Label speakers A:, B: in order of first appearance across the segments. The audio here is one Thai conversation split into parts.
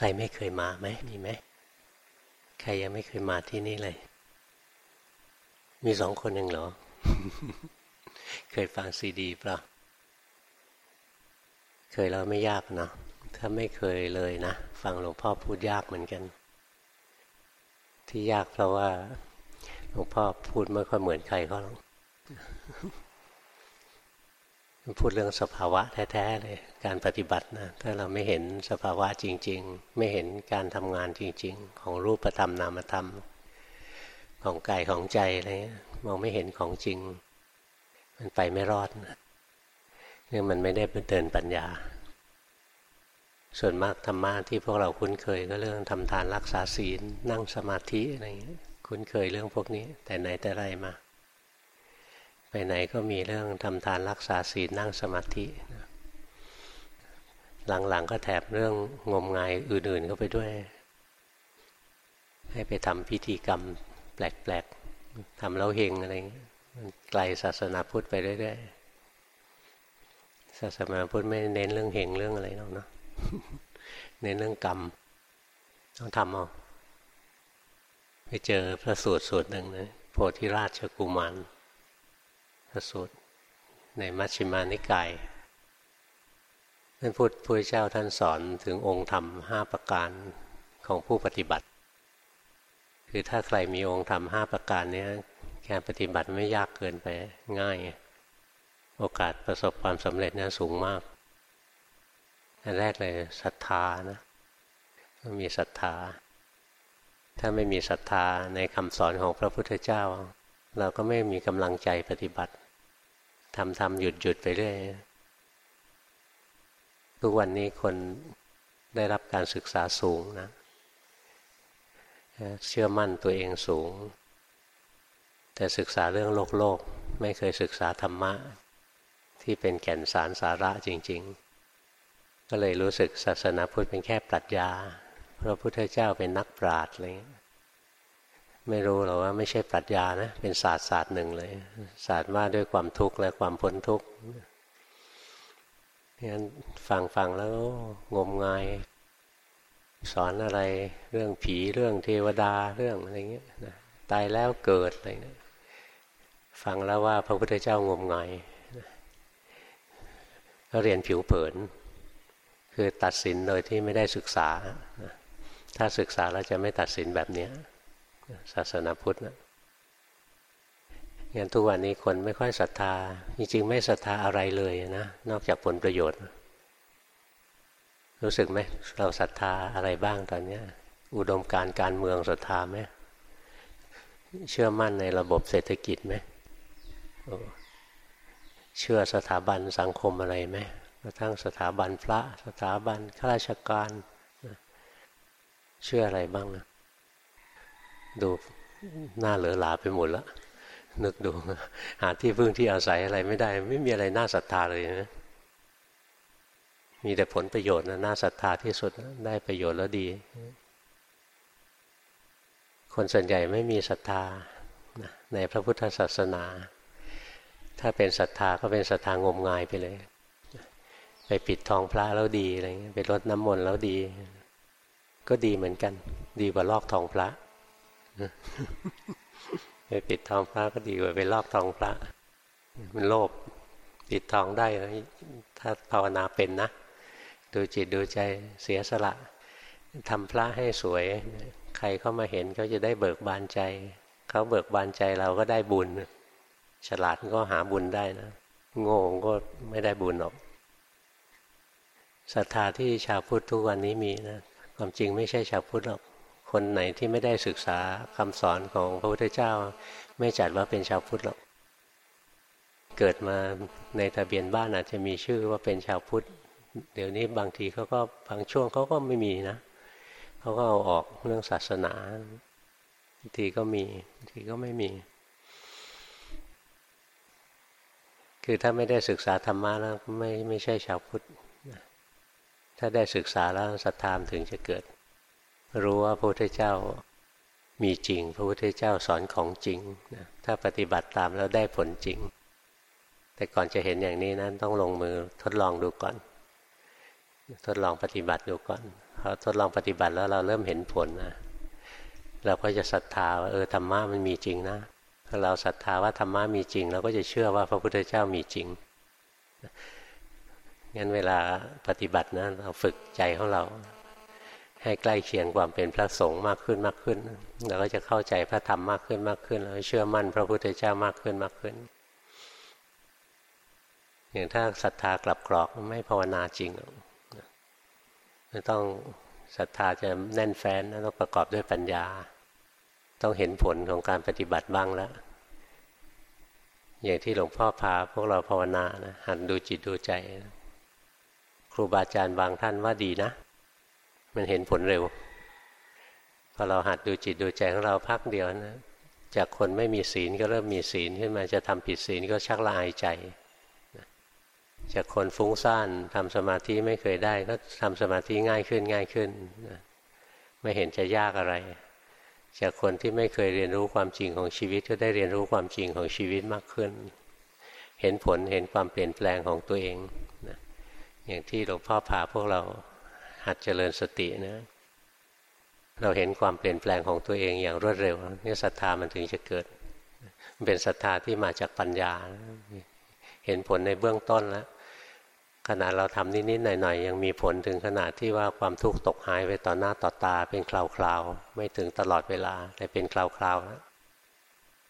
A: ใครไม่เคยมาไหมมีไหมใครยังไม่เคยมาที่นี่เลย มีสองคนเองเหรอ เคยฟังซีดีเปล่าเคยแล้วไม่ยากนะถ้าไม่เคยเลยนะ ฟังหลวงพ่อพูดยากเหมือนกัน ที่ยากเพราะว่าหลวงพ่อพูดไม่ค่อยเหมือนใครเขาหรอก พูดเรื่องสภาวะแท้ๆเลยการปฏิบัตินะถ้าเราไม่เห็นสภาวะจริง ๆ ไม่เห็นการทำงานจริง ๆ ของรูปธรรมนามธรรม ของกายของใจอะไรเงี้ยมองไม่เห็นของจริง มันไปไม่รอดนะเนี่ยมันไม่ได้เป็นเดินปัญญา ส่วนมากธรรมะที่พวกเราคุ้นเคยก็เรื่องทำทานรักษาศีลนั่งสมาธิอะไรเงี้ยคุ้นเคยเรื่องพวกนี้ แต่ไหนแต่ไรมา ไปไหนก็มีเรื่องทำทานรักษาศีลนั่งสมาธิ หลังๆก็แถบเรื่องงมงายอื่นๆก็ไปด้วย ให้ไปทำพิธีกรรมแปลกๆทำแล้วเฮงอะไรมันไกลศาสนาพุทธไปเรื่อยๆศาสนาพุทธไม่เน้นเรื่องเฮงเรื่องอะไรหรอกเนาะเน้นเรื่องกรรม ต้องทำเอาไปเจอพระสูตรสูตรหนึ่งนะโพธิราชกุมาร สูตร ในมัชฌิมานิกายท่านพูดพระเจ้าท่านสอนถึงองค์ธรรมห้าประการของผู้ปฏิบัติ คือถ้าใครมีองค์ธรรมห้าประการนี้การปฏิบัติไม่ยากเกินไปง่าย โอกาสประสบความสำเร็จนะสูงมากอันแรกเลยศรัทธานะต้องมีศรัทธา ถ้าไม่มีศรัทธาในคำสอนของพระพุทธเจ้า เราก็ไม่มีกำลังใจปฏิบัติทำทำหยุดหยุดไปเรื่อยทุกวันนี้คนได้รับการศึกษาสูงนะ เชื่อมั่นตัวเองสูง แต่ศึกษาเรื่องโลกโลก ไม่เคยศึกษาธรรมะ ที่เป็นแก่นสารสาระจริง ๆ ก็เลยรู้สึกศาสนาพุทธเป็นแค่ปรัชญา พระพุทธเจ้าเป็นนักปราชญ์อะไรเงี้ย ไม่รู้หรอกว่าไม่ใช่ปรัชญานะเป็นศาสตร์ศาสตร์หนึ่งเลย ศาสตร์ว่าด้วยความทุกข์และความพ้นทุกข์งั้นฟังฟังแล้วงมงายสอนอะไรเรื่องผีเรื่องเทวดาเรื่องอะไรเงี้ยนะตายแล้วเกิดอะไรเงี้ยฟังแล้วว่าพระพุทธเจ้างมงายก็เรียนผิวเผิน คือตัดสินโดยที่ไม่ได้ศึกษา ถ้าศึกษาแล้วจะไม่ตัดสินแบบเนี้ย ศาสนาพุทธนะงั้นทุกวันนี้คนไม่ค่อยศรัทธา จริงๆ ไม่ศรัทธาอะไรเลยนะ นอกจากผลประโยชน์ รู้สึกไหมเราศรัทธาอะไรบ้างตอนนี้อุดมการการเมืองศรัทธาไหมเชื่อมั่นในระบบเศรษฐกิจไหมเชื่อสถาบันสังคมอะไรไหมกระทั่งสถาบันพระ สถาบันข้าราชการ เชื่ออะไรบ้างนะ ดูหน้าเหลือหลาไปหมดแล้วนึกดูหาที่พึ่งที่อาศัยอะไรไม่ได้ ไม่มีอะไรน่าศรัทธาเลยนะมีแต่ผลประโยชน์นะน่าศรัทธาที่สุดได้ประโยชน์แล้วดี คนส่วนใหญ่ไม่มีศรัทธาในพระพุทธศาสนา ถ้าเป็นศรัทธาก็เป็นศรัทธางมงายไปเลย ไปปิดทองพระแล้วดีอะไรเงี้ยไปรดน้ำมนต์แล้วดี ก็ดีเหมือนกัน ดีกว่าลอกทองพระ ไปปิดทองพระก็ดีกว่าไปลอกทองพระ มันโลภปิดทองได้ถ้าภาวนาเป็นนะ ดูจิตดูใจเสียสละทำพระให้สวย ใครเข้ามาเห็นเขาจะได้เบิกบานใจ เขาเบิกบานใจเราก็ได้บุญ ฉลาดก็หาบุญได้นะ โง่ก็ไม่ได้บุญหรอกศรัทธาที่ชาวพุทธทุกวันนี้มีนะความจริงไม่ใช่ชาวพุทธหรอก คนไหนที่ไม่ได้ศึกษาคำสอนของพระพุทธเจ้า ไม่จัดว่าเป็นชาวพุทธหรอกเกิดมาในทะเบียนบ้านอาจจะมีชื่อว่าเป็นชาวพุทธ เดี๋ยวนี้บางทีเขาก็บางช่วงเขาก็ไม่มีนะเขาก็เอาออกเรื่องศาสนาบางทีก็มีบางทีก็ไม่มี คือถ้าไม่ได้ศึกษาธรรมะแล้วไม่ไม่ใช่ชาวพุทธถ้าได้ศึกษาแล้วศรัทธามถึงจะเกิด รู้ว่าพระพุทธเจ้ามีจริง พระพุทธเจ้าสอนของจริงนะถ้าปฏิบัติตามแล้วได้ผลจริง แต่ก่อนจะเห็นอย่างนี้นะต้องลงมือทดลองดูก่อน ทดลองปฏิบัติดูก่อนพอทดลองปฏิบัติแล้วเราเริ่มเห็นผลนะเราก็จะศรัทธาว่าเออธรรมะมันมีจริงนะถ้าเราศรัทธาว่าธรรมะมีจริง เราก็จะเชื่อว่าพระพุทธเจ้ามีจริงงั้นเวลาปฏิบัตินะเราฝึกใจของเรา ให้ใกล้เคียงความเป็นพระสงฆ์มากขึ้นมากขึ้นเราก็จะเข้าใจพระธรรมมากขึ้นมากขึ้นแล้วเชื่อมั่นพระพุทธเจ้ามากขึ้นมากขึ้น อย่างถ้าศรัทธากลับกรอกไม่ภาวนาจริงต้องศรัทธาจะแน่นแฟ้นต้องประกอบด้วยปัญญา ต้องเห็นผลของการปฏิบัติบ้างแล้วอย่างที่หลวงพ่อพาพวกเราภาวนานะหันดูจิตดูใจ ครูบาอาจารย์บางท่านว่าดีนะ มันเห็นผลเร็ว พอเราหัดดูจิตดูใจของเราพักเดียวนะ จากคนไม่มีศีลก็เริ่มมีศีลขึ้นมาจะทำผิดศีลก็ชักละอายใจ จากคนฟุ้งซ่านทำสมาธิไม่เคยได้ ก็ทำสมาธิง่ายขึ้นง่ายขึ้นไม่เห็นจะยากอะไร จากคนที่ไม่เคยเรียนรู้ความจริงของชีวิตก็ได้เรียนรู้ความจริงของชีวิตมากขึ้น เห็นผลเห็นความเปลี่ยนแปลงของตัวเองนะอย่างที่หลวงพ่อพาพวกเรา หัดเจริญสตินะ เราเห็นความเปลี่ยนแปลงของตัวเองอย่างรวดเร็วนี่ศรัทธามันถึงจะเกิดเป็นศรัทธาที่มาจากปัญญา เห็นผลในเบื้องต้นแล้วขณะเราทำนิดๆหน่อยๆยังมีผลถึงขนาดที่ว่าความทุกข์ตกหายไปต่อหน้าต่อตา เป็นคราวๆไม่ถึงตลอดเวลา แต่เป็นคราวๆนะ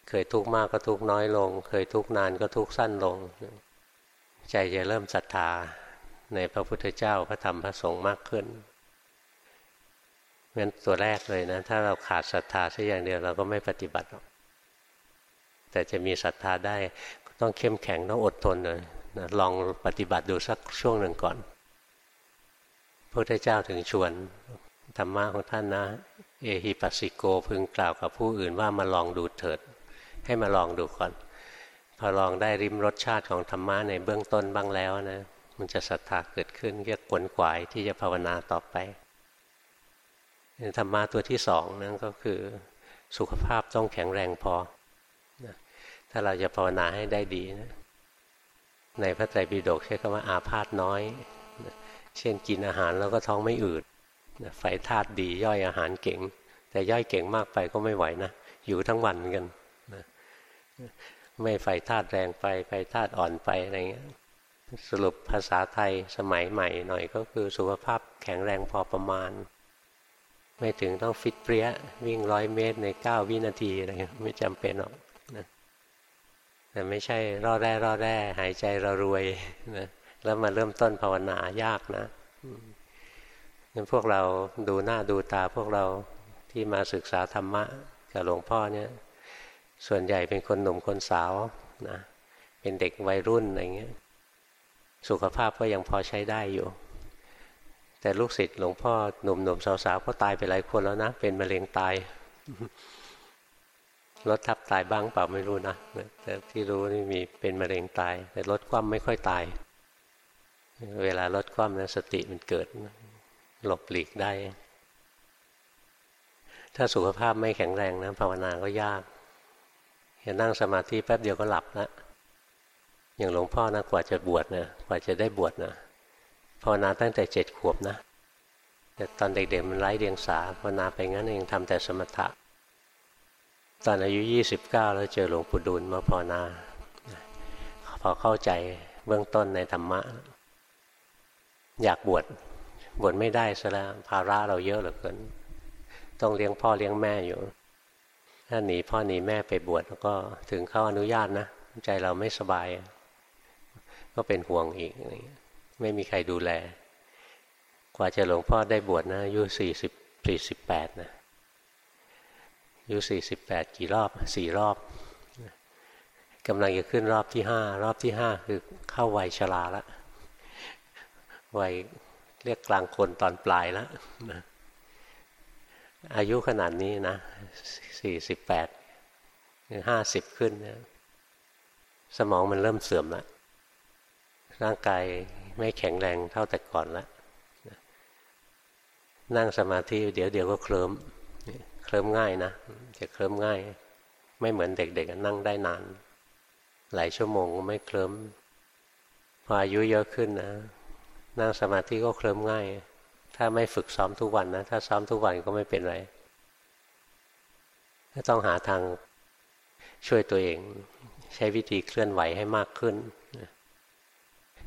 A: เคยทุกข์มากก็ทุกข์น้อยลง เคยทุกข์นานก็ทุกข์สั้นลง ใจจะเริ่มศรัทธา ในพระพุทธเจ้าพระธรรมพระสงฆ์มากขึ้นงั้นตัวแรกเลยนะ ถ้าเราขาดศรัทธาสักอย่างเดียวเราก็ไม่ปฏิบัติหรอกแต่จะมีศรัทธาได้ต้องเข้มแข็งต้องอดทนเลยนะลองปฏิบัติดูสักช่วงหนึ่งก่อนพระพุทธเจ้าถึงชวนธรรมะของท่านนะ เอหิปัสสิโกพึงกล่าวกับผู้อื่นว่ามาลองดูเถิด ให้มาลองดูก่อน พอลองได้ริมรสชาติของธรรมะในเบื้องต้นบ้างแล้วนะ มันจะศรัทธาเกิดขึ้นก็ขวนขวายที่จะภาวนาต่อไปธรรมะตัวที่สองนั่นก็คือสุขภาพต้องแข็งแรงพอถ้าเราจะภาวนาให้ได้ดีนะในพระไตรปิฎกใช้คำว่าอาพาธน้อยเช่นกินอาหารแล้วก็ท้องไม่อืดไฟธาตุดีย่อยอาหารเก่ง แต่ย่อยเก่งมากไปก็ไม่ไหวนะอยู่ทั้งวันเหมือนกันนะไม่ไฟธาตุแรงไปไฟธาตุอ่อนไปอะไรเงี้ย สรุปภาษาไทยสมัยใหม่หน่อยก็คือสุขภาพแข็งแรงพอประมาณ ไม่ถึงต้องฟิตเปรี้ย วิ่งร้อยเมตรในเก้าวินาทีอะไรไม่จำเป็นหรอกนะแต่ไม่ใช่รอแร่รอแร่หายใจเรารวยนะแล้วมาเริ่มต้นภาวนายากนะงั้นพวกเราดูหน้าดูตาพวกเราที่มาศึกษาธรรมะกับหลวงพ่อเนี่ยส่วนใหญ่เป็นคนหนุ่มคนสาวนะเป็นเด็กวัยรุ่นอะไรเงี้ย สุขภาพก็ยังพอใช้ได้อยู่ แต่ลูกศิษย์หลวงพ่อหนุ่มๆสาวๆก็ตายไปหลายคนแล้วนะ เป็นมะเร็งตายรถทับตายบ้างเปล่าไม่รู้นะแต่ที่รู้นี่มีเป็นมะเร็งตาย แต่รถคว่ำไม่ค่อยตาย เวลารถคว่ำนะสติมันเกิด หลบหลีกได้ ถ้าสุขภาพไม่แข็งแรงนะภาวนาก็ยากจะนั่งสมาธิแป๊บเดียวก็หลับแล้ว อย่างหลวงพ่อนะกว่าจะบวชนะกว่าจะได้บวชนะภาวนาตั้งแต่เจ็ดขวบนะ แต่ตอนเด็กๆมันไร้เดียงสาภาวนาไปงั้นเองทำแต่สมถะ ตอนอายุยี่สิบเก้าแล้วเจอหลวงปู่ดูลมาภาวนา พอเข้าใจเบื้องต้นในธรรมะ อยากบวชบวชไม่ได้ซะแล้วภาระเราเยอะเหลือเกิน ต้องเลี้ยงพ่อเลี้ยงแม่อยู่ถ้าหนีพ่อหนีแม่ไปบวชแล้วก็ถึงเข้าอนุญาตนะ ใจเราไม่สบาย ก็เป็นห่วงอีกไม่มีใครดูแล กว่าจะหลวงพ่อได้บวชนะอายุสี่สิบสี่สิบแปดนะอายุสี่สิบแปดกี่รอบสี่รอบกำลังจะขึ้นรอบที่ห้ารอบที่ห้าคือเข้าวัยชราละวัยเรียกกลางคนตอนปลายแล้วอายุขนาดนี้นะสี่สิบแปดห้าสิบขึ้นนสมองมันเริ่มเสื่อมแล้ว ร่างกายไม่แข็งแรงเท่าแต่ก่อนแล้วนั่งสมาธิเดี๋ยวเดี๋ยวก็เคลิ้มเคลิ้มง่ายนะจะเคลิ้มง่าย ไม่เหมือนเด็กๆนั่งได้นาน หลายชั่วโมงก็ไม่เคลิ้มพออายุเยอะขึ้นนะนั่งสมาธิก็เคลิ้มง่าย ถ้าไม่ฝึกซ้อมทุกวันนะถ้าซ้อมทุกวันก็ไม่เป็นไรก็ต้องหาทางช่วยตัวเอง ใช้วิธีเคลื่อนไหวให้มากขึ้น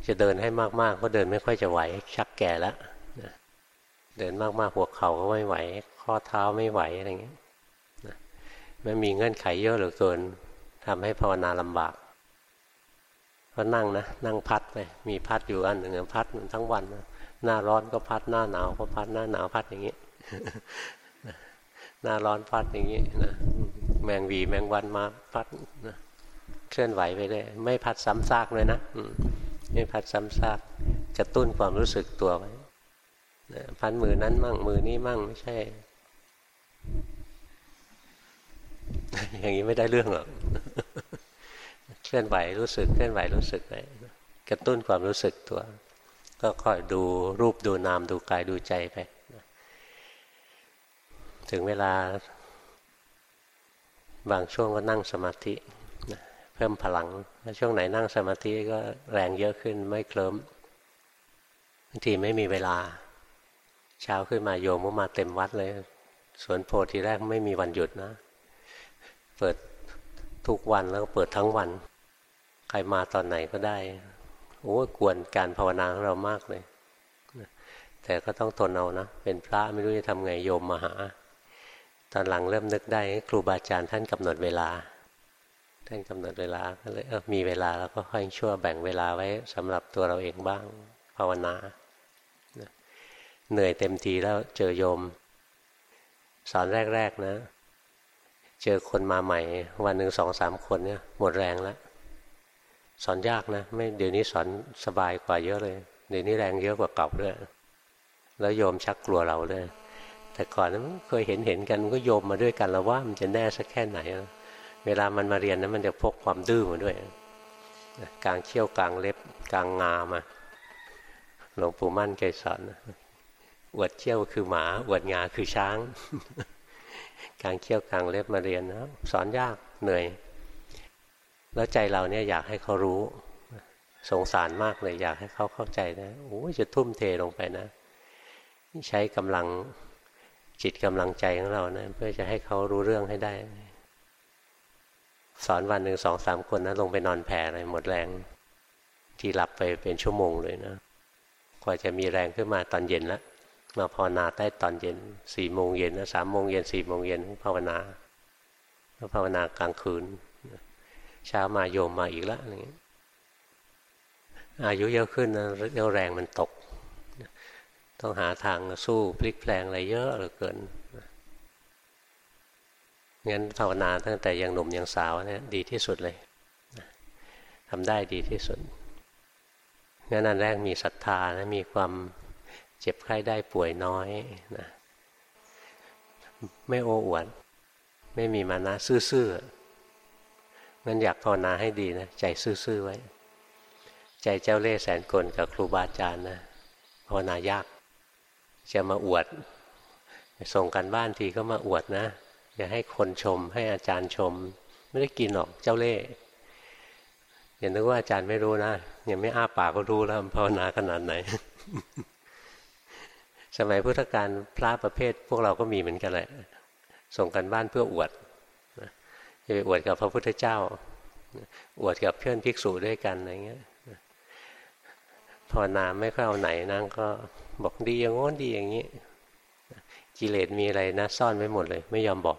A: จะเดินให้มากๆก็เดินไม่ค่อยจะไหว ชักแก่แล้วเดินมากๆหัวเข่าก็ไม่ไหว ข้อเท้าไม่ไหวอะไรเงี้ยไม่มีเงื่อนไขเยอะเหลือเกินทำให้ภาวนาลำบากก็นั่งนะนั่งพัดไปมีพัดอยู่อันหนึ่งพัดมันทั้งวันหน้าร้อนก็พัดหน้าหนาวก็พัดหน้าหนาวพัดอย่างนี้หน้าร้อนพัดอย่างนี้นะแมงวีแมงวันมาพัดนะเคลื่อนไหวไปได้ไม่พัดซ้ำซากเลยนะ ไม่พัดซ้ำซากกระตุ้นความรู้สึกตัวไว้พันมือนั้นมั่งมือนี้มั่งไม่ใช่ อย่างนี้ไม่ได้เรื่องหรอกเคลื่อนไหวรู้สึกเคลื่อนไหวรู้สึกไปกระตุ้นความรู้สึกตัว ก็คอยดูรูปดูนามดูกายดูใจไปถึงเวลา บางช่วงก็นั่งสมาธิ พิ่มพลังช่วงไหนนั่งสมาธิก็แรงเยอะขึ้นไม่เคลิ้มบางทีไม่มีเวลา เช้าขึ้นมาโยมก็มาเต็มวัดเลย สวนโพธิแรกไม่มีวันหยุดนะ เปิดทุกวันแล้วก็เปิดทั้งวัน ใครมาตอนไหนก็ได้โอ้กวนการภาวนาของเรามากเลย แต่ก็ต้องทนเอานะ เป็นพระไม่รู้จะทำไงโยมมาหา ตอนหลังเริ่มนึกได้ครูบาอาจารย์ท่านกำหนดเวลา ท่านกำหนดเวลาก็เลยเออมีเวลาแล้วก็ค่อยชั่วแบ่งเวลาไว้สำหรับตัวเราเองบ้างภาวนาเหนื่อยเต็มทีแล้วเจอโยม สอนแรก ๆ นะ เจอคนมาใหม่ วันหนึ่งสองสามคนเนี่ยหมดแรงแล้ว สอนยากนะ ไม่เดี๋ยวนี้สอนสบายกว่าเยอะเลย เดี๋ยวนี้แรงเยอะกว่าเก่าด้วย แล้วโยมชักกลัวเราเลยแต่ก่อนนั้นเคยเห็นเห็นกันก็โยมมาด้วยกันแล้วว่ามันจะแน่สักแค่ไหน เวลามันมาเรียนนั้นมันจะพกความดื้อมาด้วยกลางเขี้ยวกลางเล็บกลางงามาหลวงปู่มั่นเคยสอนอวดเขี้ยวคือหมาอวดงาคือช้างการเคี่ยวกลางเล็บมาเรียนนะสอนยากเหนื่อย แล้วใจเราเนี่ยอยากให้เขารู้ สงสารมากเลยอยากให้เขาเข้าใจนะโอ้จะทุ่มเทลงไปนะ ใช้กำลังจิตกำลังใจของเรานะเพื่อจะให้เขารู้เรื่องให้ได้ สอนวันหนึ่งสองสามคนนะลงไปนอนแผ่อะไรหมดแรง ที่หลับไปเป็นชั่วโมงเลยนะ กว่าจะมีแรงขึ้นมาตอนเย็นล้วมาภาวนาได้ตอนเย็นสี่โมงเย็นนะสามโมงเย็นสี่โมงเย็นภาวนาแล้วภาวนากลางคืนเช้ามาโยมมาอีกแล้วอะไรเงี้ยอายุเยอะขึ้นนะเรี่ยวแรงมันตก ต้องหาทางสู้พลิกแปลงอะไรเยอะเหลือเกิน งั้นภาวนาตั้งแต่ยังหนุ่มยังสาวเนี่ยดีที่สุดเลยทำได้ดีที่สุดงั้นอันแรกมีศรัทธานะมีความเจ็บไข้ได้ป่วยน้อยนะไม่โอ้อวด ไม่มีมานะซื่อๆงั้นอยากภาวนาให้ดีนะใจซื่อๆไว้ ใจเจ้าเล่ห์แสนกลกับครูบาอาจารย์นะภาวนายาก จะมาอวด ส่งกันบ้านทีก็มาอวดนะ อย่าให้คนชม ให้อาจารย์ชม ไม่ได้กินหรอกเจ้าเล่ห์อย่านึกว่าอาจารย์ไม่รู้นะยังไม่อ้าปากก็รู้แล้วภาวนาขนาดไหน สมัยพุทธกาลพระประเภท พวกเราก็มีเหมือนกันแหละ ส่งกันบ้านเพื่ออวดจะไปอวดกับพระพุทธเจ้า อวดกับเพื่อนภิกษุด้วยกันอะไรเงี้ยภาวนาไม่ค่อยเอาไหนนั่งก็บอกดีอย่างง้นดีอย่างนี้ กิเลสมีอะไรนะซ่อนไว้หมดเลย ไม่ยอมบอก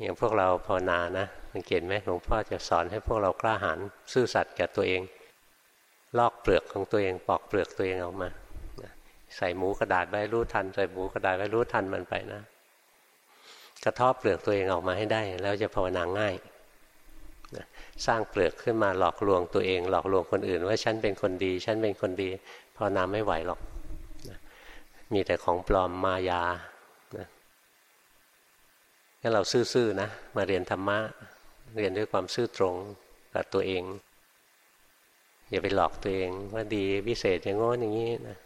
A: อย่างพวกเราภาวนานะสังเกตไหมหลวงพ่อจะสอนให้พวกเรากล้าหาญซื่อสัตย์กับตัวเอง ลอกเปลือกของตัวเองปอกเปลือกตัวเองออกมาใส่หมูกระดาษไว้รู้ทัน ใส่หมูกระดาษไว้รู้ทันมันไปนะ กระทบเปลือกตัวเองออกมาให้ได้ แล้วจะภาวนาง่ายสร้างเปลือกขึ้นมาหลอกลวงตัวเอง หลอกลวงคนอื่น ว่าฉันเป็นคนดี ฉันเป็นคนดีภาวนาไม่ไหวหรอก มีแต่ของปลอมมายางั้นเราซื่อๆนะ มาเรียนธรรมะ เรียนด้วยความซื่อตรงกับตัวเอง อย่าไปหลอกตัวเองว่าดีพิเศษอย่างโน้นอย่างนี้นะ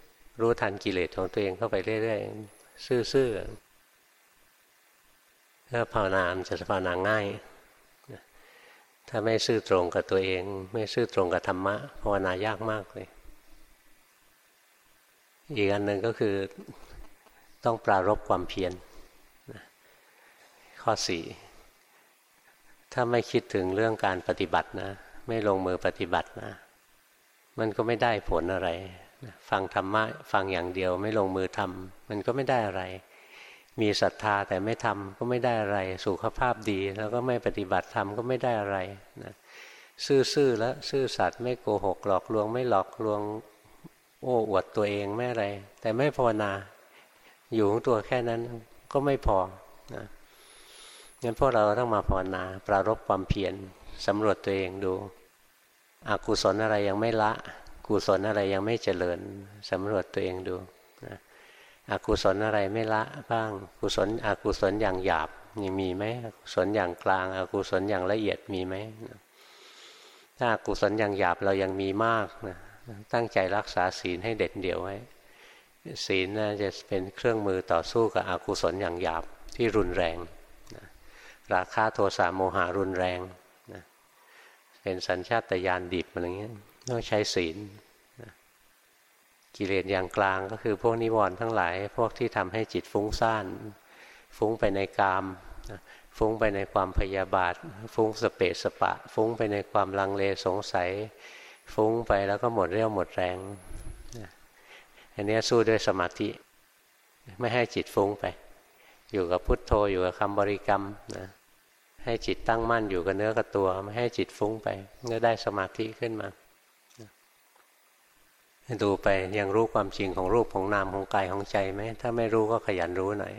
A: รู้ทันกิเลสของตัวเองเข้าไปเรื่อยๆซื่อๆถ้าภาวนามจะภาวนาง่าย ถ้าไม่ซื่อตรงกับตัวเอง ไม่ซื่อตรงกับธรรมะภาวนายากมากเลย อีกอันหนึ่งก็คือต้องปรารบความเพียรข้อสี่ถ้าไม่คิดถึงเรื่องการปฏิบัตินะ ไม่ลงมือปฏิบัตินะ มันก็ไม่ได้ผลอะไร ฟังธรรมะฟังอย่างเดียวไม่ลงมือทำมันก็ไม่ได้อะไร มีศรัทธาแต่ไม่ทำก็ไม่ได้อะไร สุขภาพดี แล้วก็ไม่ปฏิบัติทำก็ไม่ได้อะไรนะซื่อๆแล้วซื่อสัตย์ไม่โกหกหลอกลวง ไม่หลอกลวง โอ้อวดตัวเองไม่อะไร แต่ไม่ภาวนา อยู่ของตัวแค่นั้นก็ไม่พอนะงั้นพวกเราต้องมาภาวนาปรารบความเพียรสำรวจตัวเองดูอกุศลอะไรยังไม่ละ กุศลอะไรยังไม่เจริญสำรวจตัวเองดูนะอกุศลอะไรไม่ละบ้าง กุศลอกุศลอย่างหยาบยังมีไหมอกุศลอย่างกลางอกุศลอย่างละเอียดมีไหมถ้าอกุศลอย่างหยาบเรายังมีมากนะ ตั้งใจรักษาศีลให้เด็ดเดี่ยวไว้ ศีลน่าจะเป็นเครื่องมือต่อสู้กับอกุศลอย่างหยาบที่รุนแรงนะราคาโทสะโมหะรุนแรงนะเป็นสัญชาตญาณดิบอะไรเงี้ยต้องใช้ศีลกิเลสอย่างกลางก็คือพวกนิวรณ์ทั้งหลาย พวกที่ทำให้จิตฟุ้งซ่านฟุ้งไปในกามฟุ้งไปในความพยาบาท ฟุ้งสเปสปะ ฟุ้งไปในความลังเลสงสัย ฟุ้งไปแล้วก็หมดเรี่ยวหมดแรงอันนี้สู้ด้วยสมาธิ ไม่ให้จิตฟุ้งไป อยู่กับพุทโธอยู่กับคำบริกรรมนะให้จิตตั้งมั่นอยู่กับเนื้อกับตัว ไม่ให้จิตฟุ้งไปก็ได้สมาธิขึ้นมาดูไปยังรู้ความจริงของรูปของนามของกายของใจไหมถ้าไม่รู้ก็ขยันรู้หน่อย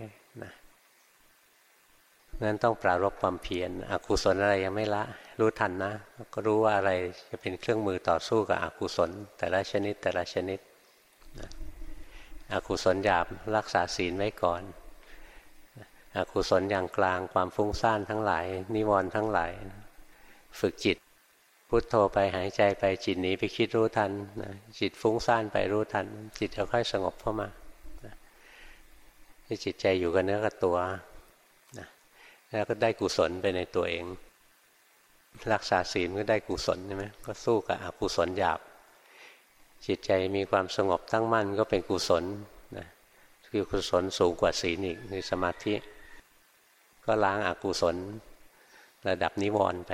A: นั้นต้องปรารบความเพียรอกุศลอะไรยังไม่ละ รู้ทันนะ ก็รู้ว่าอะไรจะเป็นเครื่องมือต่อสู้กับอกุศล แต่ละชนิดแต่ละชนิดอกุศลหยาบรักษาศีลไว้ก่อนอกุศลอย่างกลางความฟุ้งซ่านทั้งหลาย นิวรณ์ทั้งหลาย ฝึกจิต พุทโธไปหายใจไปจิตหนีไปคิดรู้ทันนะจิตฟุ้งซ่านไปรู้ทัน จิตจะค่อยสงบเข้ามาให้จิตใจอยู่กับเนื้อกับตัว แล้วก็ได้กุศลไปในตัวเอง รักษาศีลก็ได้กุศลใช่ไหมก็สู้กับอกุศลหยาบ จิตใจมีความสงบตั้งมั่นก็เป็นกุศลนะคือกุศลสูงกว่าศีลอีกในสมาธิ ก็ล้างอากุศล ระดับนิวรณ์ไป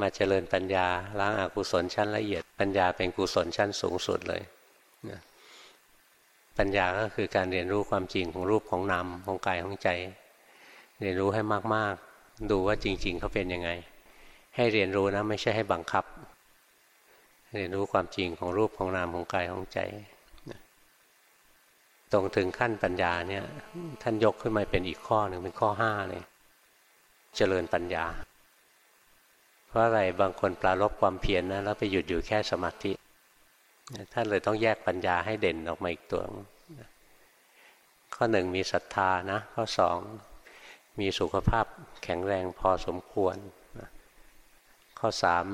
A: มาเจริญปัญญา ล้างอากุศลชั้นละเอียด ปัญญาเป็นกุศลชั้นสูงสุดเลยนะปัญญาก็คือการเรียนรู้ความจริงของรูปของนามของกายของใจ เรียนรู้ให้มากๆ ดูว่าจริง ๆเขาเป็นยังไง ให้เรียนรู้นะไม่ใช่ให้บังคับ เรียนรู้ความจริงของรูปของนามของกายของใจตรงถึงขั้นปัญญาเนี่ย ท่านยกขึ้นมาเป็นอีกข้อหนึ่งเป็นข้อห้าเลยเจริญปัญญา เพราะอะไรบางคนปลารบความเพียรนนะแล้วไปหยุดอยู่แค่สมาธิท่านเลยต้องแยกปัญญาให้เด่นออกมาอีกตัวข้อหนึ่งมีศรัทธานะ ข้อสอง มีสุขภาพแข็งแรงพอสมควร ข้อสาม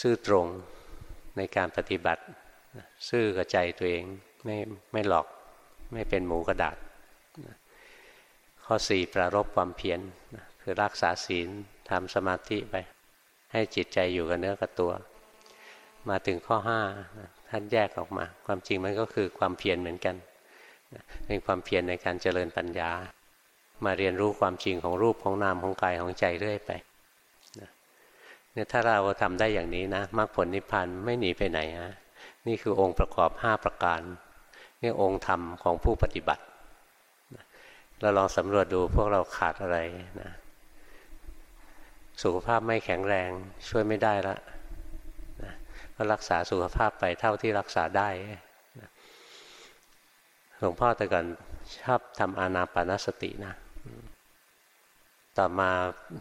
A: ซื่อตรงในการปฏิบัติ ซื่อกับใจตัวเองไม่ไม่หลอกไม่เป็นหมูกระดาษ ข้อสี่ปรารบความเพียรคือรักษาศีลทำสมาธิไป ให้จิตใจอยู่กับเนื้อกับตัว มาถึงข้อห้าท่านแยกออกมา ความจริงมันก็คือความเพียรเหมือนกันเป็นความเพียรในการเจริญปัญญา มาเรียนรู้ความจริงของรูปของนามของกายของใจเรื่อยไปเนี่ยถ้าเราทำได้อย่างนี้นะมรรคผลนิพพานไม่หนีไปไหนฮะนี่คือองค์ประกอบห้าประการนี่องค์ธรรมของผู้ปฏิบัติเราลองสำรวจดูพวกเราขาดอะไรนะสุขภาพไม่แข็งแรงช่วยไม่ได้ละนะก็รักษาสุขภาพไปเท่าที่รักษาได้หลวงพ่อแต่ก่อนชอบทำอานาปานสตินะ ต่อมา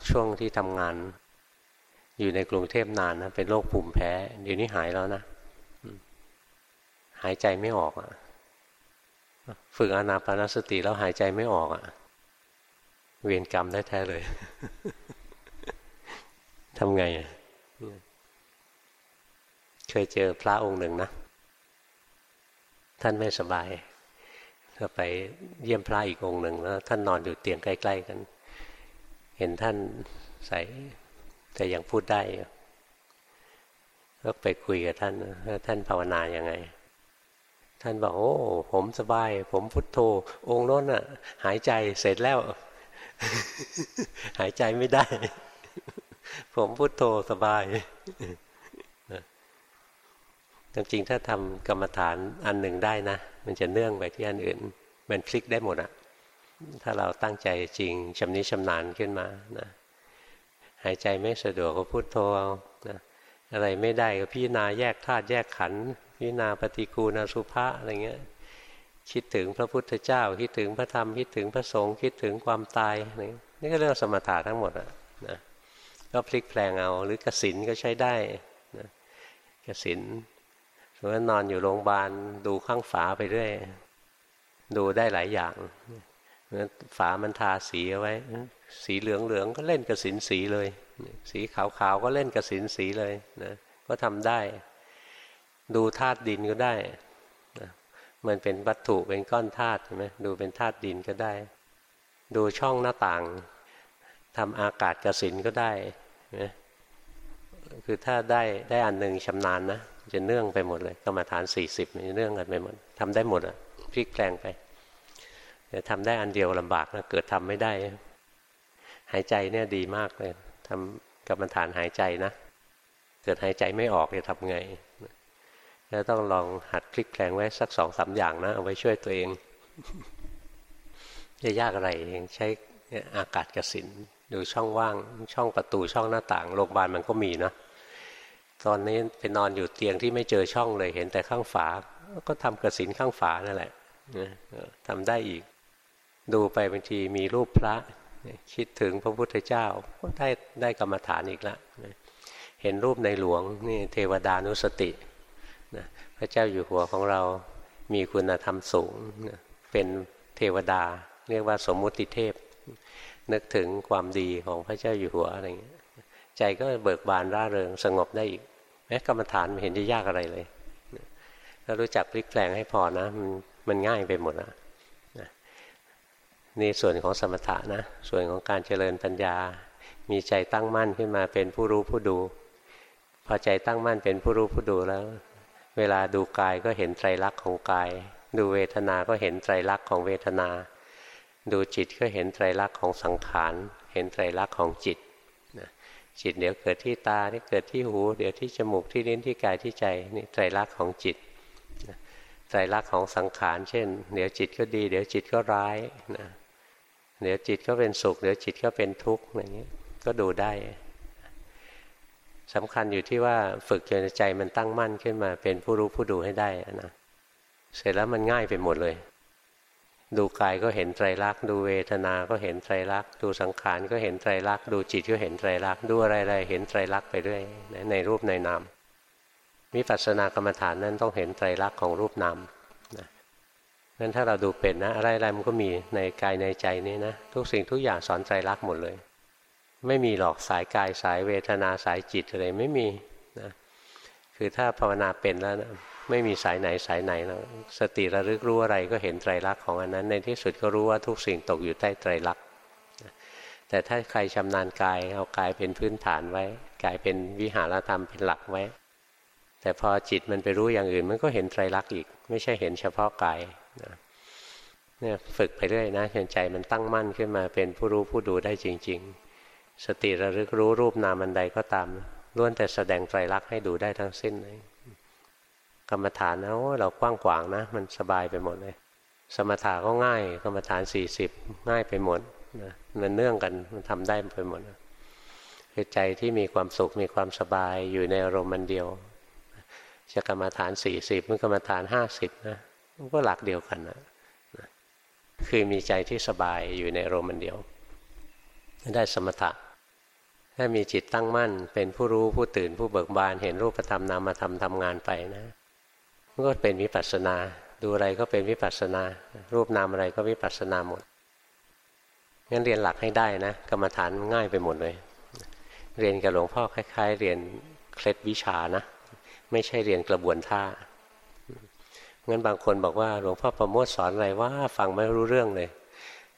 A: ช่วงที่ทำงาน อยู่ในกรุงเทพนานนะเป็นโรคภูมิแพ้เดี๋ยวนี้หายแล้วนะหายใจไม่ออกอะฝึกอานาปานสติแล้วหายใจไม่ออกอะเวียนกรรมได้แท้เลยทำไงเคยเจอพระองค์หนึ่งนะ ท่านไม่สบายก็ไปเยี่ยมพระอีกองค์หนึ่งแล้วท่านนอนอยู่เตียงใกล้ ๆ กัน เห็นท่านใส่แต่ยังพูดได้ก็ไปคุยกับท่านว่าท่านภาวนาอย่างไง ท่านบอกโอ้ผมสบาย ผมพุทโธ องค์โน้นอะ หายใจเสร็จแล้ว หายใจไม่ได้ ผมพุทโธสบายจริงๆถ้าทำกรรมฐานอันหนึ่งได้นะ มันจะเนื่องไปที่อันอื่น มันพลิกได้หมดอะ ถ้าเราตั้งใจจริงชำนิชำนาญขึ้นมานะหายใจไม่สะดวกก็พุโทโธเอานะอะไรไม่ได้ก็พิจารณาแยกธาตุแยกขันธ์พิจารณาปฏิกูณสุภาอะไรเงี้ยคิดถึงพระพุทธเจ้า คิดถึงพระธรรม คิดถึงพระสงฆ์คิดถึงความตายนี่ก็เรื่องสมถะทั้งหมดอะนะก็พลิกแปลงเอาหรือกสินก็ใช้ได้นะกสินสมมตินอนอยู่โรงพยาบาลดูข้างฝาไปเรื่อยดูได้หลายอย่าง ฝามันทาสีเอาไว้ สีเหลืองเหลืองก็เล่นกระสินสีเลย สีขาวขาวก็เล่นกระสินสีเลยนะก็ทำได้ ดูธาตุดินก็ได้นะมันเป็นวัตถุเป็นก้อนธาตุใช่ไหมดูเป็นธาตุดินก็ได้ ดูช่องหน้าต่างทำอากาศกระสินก็ได้นะคือถ้าได้ได้อันหนึ่งชำนาญนะจะเนื่องไปหมดเลยกรรมฐานสี่สิบเนื่องกันไปหมดทำได้หมดอะพลิกแปลงไป แต่ทำได้อันเดียวลำบากนะเกิดทำไม่ได้ หายใจเนี่ยดีมากเลยทำกรรมฐานหายใจนะ เกิดหายใจไม่ออกจะทำไงแล้วต้องลองหัดคลิกแปลงไว้สักสองสาอย่างนะ เอาไว้ช่วยตัวเองจะยากอะไรเองใช้อากาศกระสินดูช่องว่าง ช่องประตูช่องหน้าต่างโรงพยาบาลมันก็มีนะตอนนี้ไปนอนอยู่เตียงที่ไม่เจอช่องเลยเห็นแต่ข้างฝา ก็ทำกระสินข้างฝานั่นแหละทำได้อีก ดูไปบางทีมีรูปพระ คิดถึงพระพุทธเจ้าก็ได้ได้กรรมฐานอีกแล้วเห็นรูปในหลวงนี่เทวดานุสติพระเจ้าอยู่หัวของเรามีคุณธรรมสูงเป็นเทวดา เรียกว่าสมมุติเทพ นึกถึงความดีของพระเจ้าอยู่หัวอะไรอย่างเงี้ยใจก็เบิกบานร่าเริงสงบได้อีกแม้กรรมฐานไม่เห็นจะยากอะไรเลยถ้ารู้จักพลิกแปลงให้พอนะมันมันง่ายไปหมดนะ นี่ส่วนของสมถะนะ ส่วนของการเจริญปัญญา มีใจตั้งมั่นขึ้นมาเป็นผู้รู้ผู้ดู พอใจตั้งมั่นเป็นผู้รู้ผู้ดูแล้ว เวลาดูกายก็เห็นไตรลักษณ์ของกาย ดูเวทนา ก็เห็นไตรลักษณ์ของเวทนา ดูจิตก็เห็นไตรลักษณ์ของสังขาร เห็นไตรลักษณ์ของจิตจิตเดี๋ยวเกิดที่ตานี่เกิดที่หู เดี๋ยวที่จมูกที่ลิ้นที่กายที่ใจนี่ไตรลักษณ์ของจิตไตรลักษณ์ของสังขาร เช่น เดี๋ยวจิตก็ดี เดี๋ยวจิตก็ร้ายนะ เดี๋ยวจิตก็เป็นสุข เดี๋ยวจิตก็เป็นทุกข์อย่างนี้ก็ดูได้สำคัญอยู่ที่ว่าฝึกจนใจมันตั้งมั่นขึ้นมา เป็นผู้รู้ผู้ดูให้ได้นะเสร็จแล้วมันง่ายไปหมดเลย ดูกายก็เห็นไตรลักษณ์ดูเวทนา ก็เห็นไตรลักษณ์ดูสังขารก็เห็นไตรลักษณ์ดูจิตก็เห็นไตรลักษณ์ดูอะไรๆเห็นไตรลักษณ์ไปด้วยในรูปในนามวิปัสสนากรรมฐานนั้นต้องเห็นไตรลักษณ์ของรูปนาม งั้นถ้าเราดูเป็นนะอะไรๆมันก็มีในกายในใจนี้นะทุกสิ่งทุกอย่างสอนไตรลักหมดเลย ไม่มีหรอกสายกายสายเวทนาสายจิตอะไรไม่มีนะคือถ้าภาวนาเป็นแล้วนะไม่มีสายไหนสายไหนแล้วสติระลึกรู้อะไรก็เห็นไตรลักษณ์ของอันนั้น ในที่สุดก็รู้ว่าทุกสิ่งตกอยู่ใต้ไตรลักษณ์แต่ถ้าใครชำนาญกายเอากายเป็นพื้นฐานไว้กายเป็นวิหารธรรมเป็นหลักไว้ แต่พอจิตมันไปรู้อย่างอื่น มันก็เห็นไตรลักษณ์อีก ไม่ใช่เห็นเฉพาะกาย เนี่ยฝึกไปเรื่อยนะจนใจมันตั้งมั่นขึ้นมาเป็นผู้รู้ผู้ดูได้จริง ๆ สติระลึกรู้รูปนามอันใดก็ตามล้วนแต่แสดงไตรลักษณ์ให้ดูได้ทั้งสิ้นเลยกรรมฐานนะโอ้เรากว้างขวางนะ มันสบายไปหมดเลย สมถะก็ง่าย กรรมฐานสี่สิบง่ายไปหมดนะมันเนื่องกันมันทำได้ไปหมดคือใจที่มีความสุขมีความสบายอยู่ในอารมณ์มันเดียวจะกรรมฐานสี่สิบมันกรรมฐานห้าสิบนะ มันก็หลักเดียวกันนะคือมีใจที่สบายอยู่ในอารมณ์มันเดียว ได้สมถะ ถ้ามีจิตตั้งมั่น เป็นผู้รู้ผู้ตื่นผู้เบิกบาน เห็นรูปธรรมนามธรรมทำงานไปนะมันก็เป็นวิปัสสนา ดูอะไรก็เป็นวิปัสสนา รูปนามอะไรก็วิปัสสนาหมดงั้นเรียนหลักให้ได้นะ กรรมฐานง่ายไปหมดเลย เรียนกับหลวงพ่อคล้าย ๆ เรียนเคล็ดวิชานะ ไม่ใช่เรียนกระบวนท่า งั้นบางคนบอกว่าหลวงพ่อประโมทสอนอะไรว่าฟังไม่รู้เรื่องเลย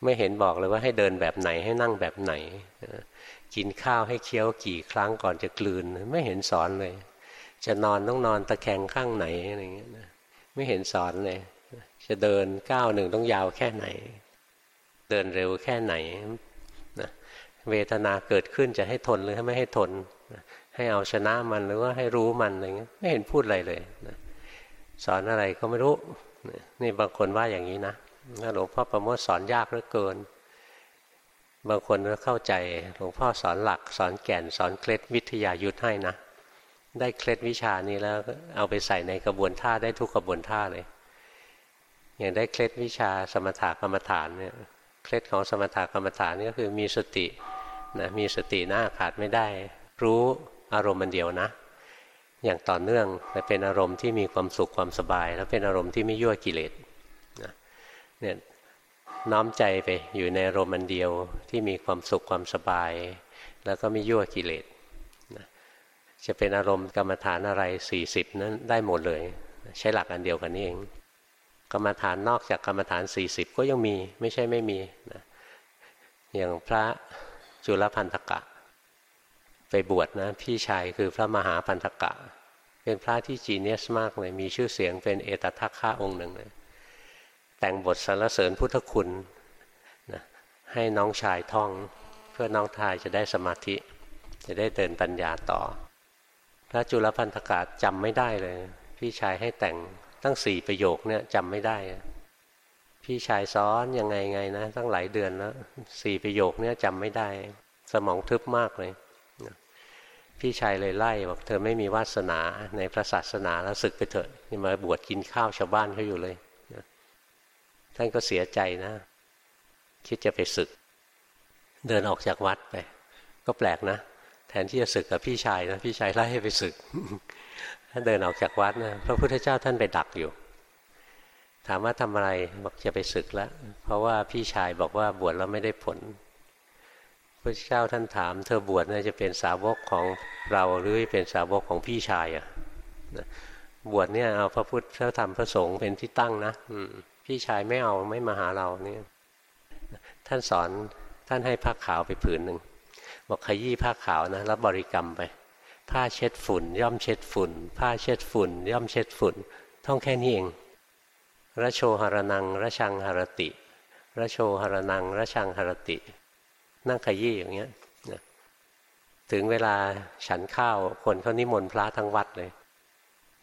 A: ไม่เห็นบอกเลยว่าให้เดินแบบไหนให้นั่งแบบไหน กินข้าวให้เคี้ยวกี่ครั้งก่อนจะกลืน ไม่เห็นสอนเลย จะนอนต้องนอนตะแคงข้างไหนอะไรเงี้ยนะไม่เห็นสอนเลย จะเดินก้าวหนึ่งต้องยาวแค่ไหน เดินเร็วแค่ไหนนะเวทนาเกิดขึ้นจะให้ทนหรือไม่ให้ทน ให้เอาชนะมันหรือว่าให้รู้มันอะไรเงี้ยไม่เห็นพูดอะไรเลยนะ สอนอะไรก็ไม่รู้ นี่บางคนว่าอย่างนี้นะหลวงพ่อประโมทสอนยากเหลือเกิน บางคนก็เข้าใจหลวงพ่อสอนหลัก สอนแก่นสอนเคล็ดวิทยายุทธให้นะ ได้เคล็ดวิชานี้แล้วเอาไปใส่ในกระบวนท่าได้ทุกกระบวนท่าเลย อย่างได้เคล็ดวิชาสมถกรรมฐานเนี่ยเคล็ดของสมถกรรมฐานนี่ก็คือมีสตินะมีสติหน้าขาดไม่ได้ รู้อารมณ์มันเดียวนะ อย่างต่อเนื่องแต่เป็นอารมณ์ที่มีความสุขความสบาย แล้วเป็นอารมณ์ที่ไม่ยั่วกิเลสนะเนี่ยน้อมใจไปอยู่ในอารมณ์มันเดียวที่มีความสุขความสบาย แล้วก็ไม่ยั่วกิเลสจะเป็นอารมณ์กรรมฐานอะไร 40 นั้นได้หมดเลย ใช้หลักอันเดียวกันนี่เอง กรรมฐานนอกจากกรรมฐาน 40 ก็ยังมีไม่ใช่ไม่มีนะอย่างพระจุลพันธกะ ไปบวชนะ พี่ชายคือพระมหาพันธกะ เป็นพระที่จีเนียสมากเลยมีชื่อเสียงเป็นเอตทัคคะองค์หนึ่งเลยแต่งบทสรรเสริญพุทธคุณนะให้น้องชายท่องเพื่อน้องทายจะได้สมาธิ จะได้เดินปัญญาต่อ พระจุลพันธกาจำไม่ได้เลย พี่ชายให้แต่งตั้งสี่ประโยคเนี่ยจำไม่ได้ พี่ชายซ้อนยังไงไงนะตั้งหลายเดือนแล้วสี่ประโยคเนี่ยจำไม่ได้ สมองทึบมากเลย พี่ชายเลยไล่บอกเธอไม่มีวาสนาในพระศาสนาแล้วศึกไปเถอะนี่มาบวชกินข้าวชาวบ้านเขาอยู่เลยท่านก็เสียใจนะ คิดจะไปศึก เดินออกจากวัดไป ก็แปลกนะ แทนที่จะศึกกับพี่ชายนะพี่ชายไล่ให้ไปศึกท่านเดินออกจากวัดนะพระพุทธเจ้าท่านไปดักอยู่ ถามว่าทำอะไรบอกจะไปศึกแล้วเพราะว่าพี่ชายบอกว่าบวชแล้วไม่ได้ผล ระเจ้าท่านถาม เธอบวชน่าจะเป็นสาวกของเราหรือเป็นสาวกของพี่ชายอะบวชเนี่ยเอาพระพุทธพระธรรมพระสงฆ์เป็นที่ตั้งนะพี่ชายไม่เอาไม่มาหาเราเนี่ยท่านสอนท่านให้ผ้าขาวไปผืนหนึ่งบอกขยี้ผ้าขาวนะแล้วบริกรรมไป ผ้าเช็ดฝุ่น ย่อมเช็ดฝุ่น ผ้าเช็ดฝุ่น ย่อมเช็ดฝุ่น ท่องแค่นี้เองระโชหรนังระชังหรติระโชหรนังระชังหรติ นั่งขยี้อย่างเงี้ยถึงเวลาฉันข้าวคนเขานิมนต์พระทั้งวัดเลย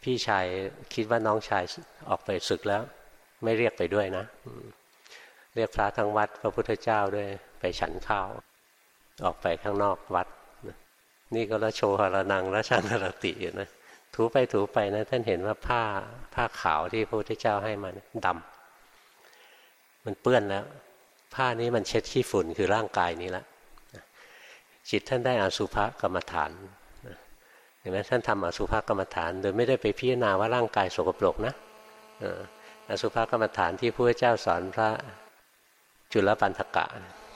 A: พี่ชายคิดว่าน้องชายออกไปศึกแล้ว ไม่เรียกไปด้วยนะ เรียกพระทั้งวัด พระพุทธเจ้าด้วย ไปฉันข้าว ออกไปข้างนอกวัด นี่ก็ละโชหระนังละชังหรติอยู่นะถูไปถูไปนะ ท่านเห็นว่าผ้าผ้าขาวที่พระพุทธเจ้าให้มันดำมันเปื้อนแล้ว ผ้านี้มันเช็ดขี้ฝุ่นคือร่างกายนี้ละจิตท่านได้อาสุภกรรมฐานเห็นไหมท่านทำอสุภกรรมฐาน โดยไม่ได้ไปพิจารณาว่าร่างกายสกปรกนะอสุภกรรมฐานที่พระเจ้าสอนพระจุลปันธกะ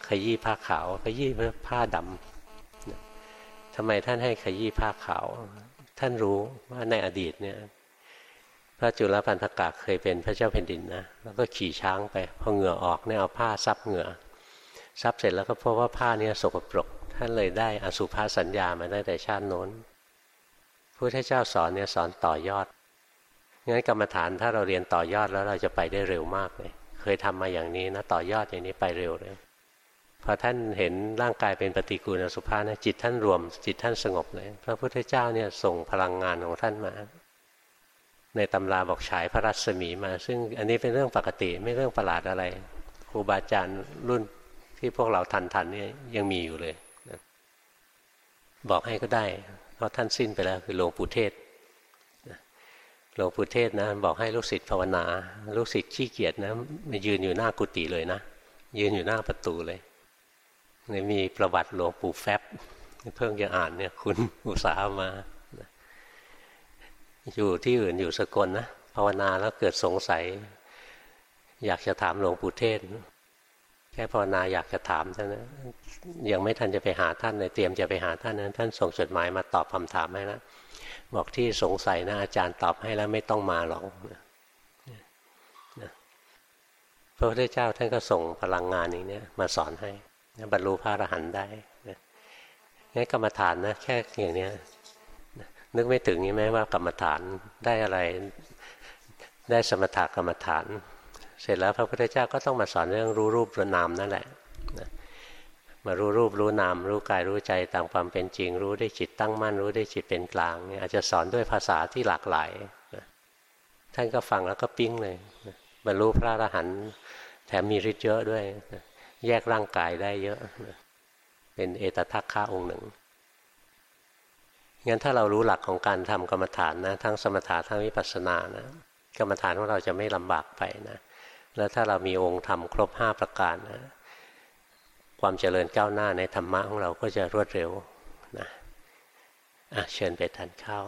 A: ขยี้ผ้าขาว ขยี้ผ้าดำทำไมท่านให้ขยี้ผ้าขาว ท่านรู้ว่าในอดีตเนี่ย พระจุลปันธกะเคยเป็นพระเจ้าแผ่นดินนะแล้วก็ขี่ช้างไปพอเหงื่อออกเนี่ยเอาผ้าซับเหงื่อซับเสร็จแล้วก็พบว่าผ้าเนี่ยสกปรก ท่านเลยได้อสุภาสัญญามาตั้งแต่ชาติโน้นพระพุทธเจ้าสอนเนี่ยสอนต่อยอดงั้นกรรมฐานถ้าเราเรียนต่อยอดแล้วเราจะไปได้เร็วมากเลย เคยทำมาอย่างนี้นะต่อยอดอย่างนี้ไปเร็วเลยพอท่านเห็นร่างกายเป็นปฏิกูลสุภานะจิตท่านรวม จิตท่านสงบเลย พระพุทธเจ้าเนี่ยส่งพลังงานของท่านมา ในตำราบอกฉายพระรัศมีมา ซึ่งอันนี้เป็นเรื่องปกติไม่เรื่องประหลาดอะไรครูบาอาจารย์รุ่นที่พวกเราทันทันนี่ยังมีอยู่เลยบอกให้ก็ได้ เพราะท่านสิ้นไปแล้วคือหลวงปู่เทศหลวงปู่เทศนะบอกให้ลูกศิษย์ภาวนาลูกศิษย์ขี้เกียจนะมายืนอยู่หน้ากุฏิเลยนะ ยืนอยู่หน้าประตูเลยนี่มีประวัติหลวงปู่แฟบเพิ่งจะอ่านเนี่ย คุณอุตสาหมา อยู่ที่อื่นอยู่สกลนะภาวนาแล้วเกิดสงสัย อยากจะถามหลวงปู่เทศ แค่ภาวนาอยากจะถามท่านนะยังไม่ทันจะไปหาท่านเลยเตรียมจะไปหาท่านนั้นท่านส่งจดหมายมาตอบคำถามให้แล้วบอกที่สงสัยนะอาจารย์ตอบให้แล้วไม่ต้องมาหรอกพระพุทธเจ้าท่านก็ส่งพลังงานอย่างนี้มาสอนให้บรรลุพระอรหันต์ได้งั้นกรรมฐานนะแค่อย่างนี้ นึกไม่ถึงใช่ไหมว่ากรรมฐานได้อะไรได้สมถกรรมฐาน เสร็จแล้วพระพุทธเจ้าก็ต้องมาสอนเรื่องรู้รูปรู้นามนั่นแหละมารู้รูปรู้นามรู้กายรู้ใจตามความเป็นจริง รู้ได้จิตตั้งมั่นรู้ได้จิตเป็นกลางอาจจะสอนด้วยภาษาที่หลากหลายท่านก็ฟังแล้วก็ปิ้งเลยบรรลุพระอรหันต์แถมมีฤทธิ์เยอะด้วยแยกร่างกายได้เยอะเป็นเอตทัคคะองค์หนึ่ง งั้นถ้าเรารู้หลักของการทำกรรมฐานนะทั้งสมถะทั้งวิปัสสนานะกรรมฐานของเราจะไม่ลำบากไปนะแล้วถ้าเรามีองค์ธรรมครบห้าประการนะความเจริญก้าวหน้าในธรรมะของเราก็จะรวดเร็วนะะเชิญไปทานข้าว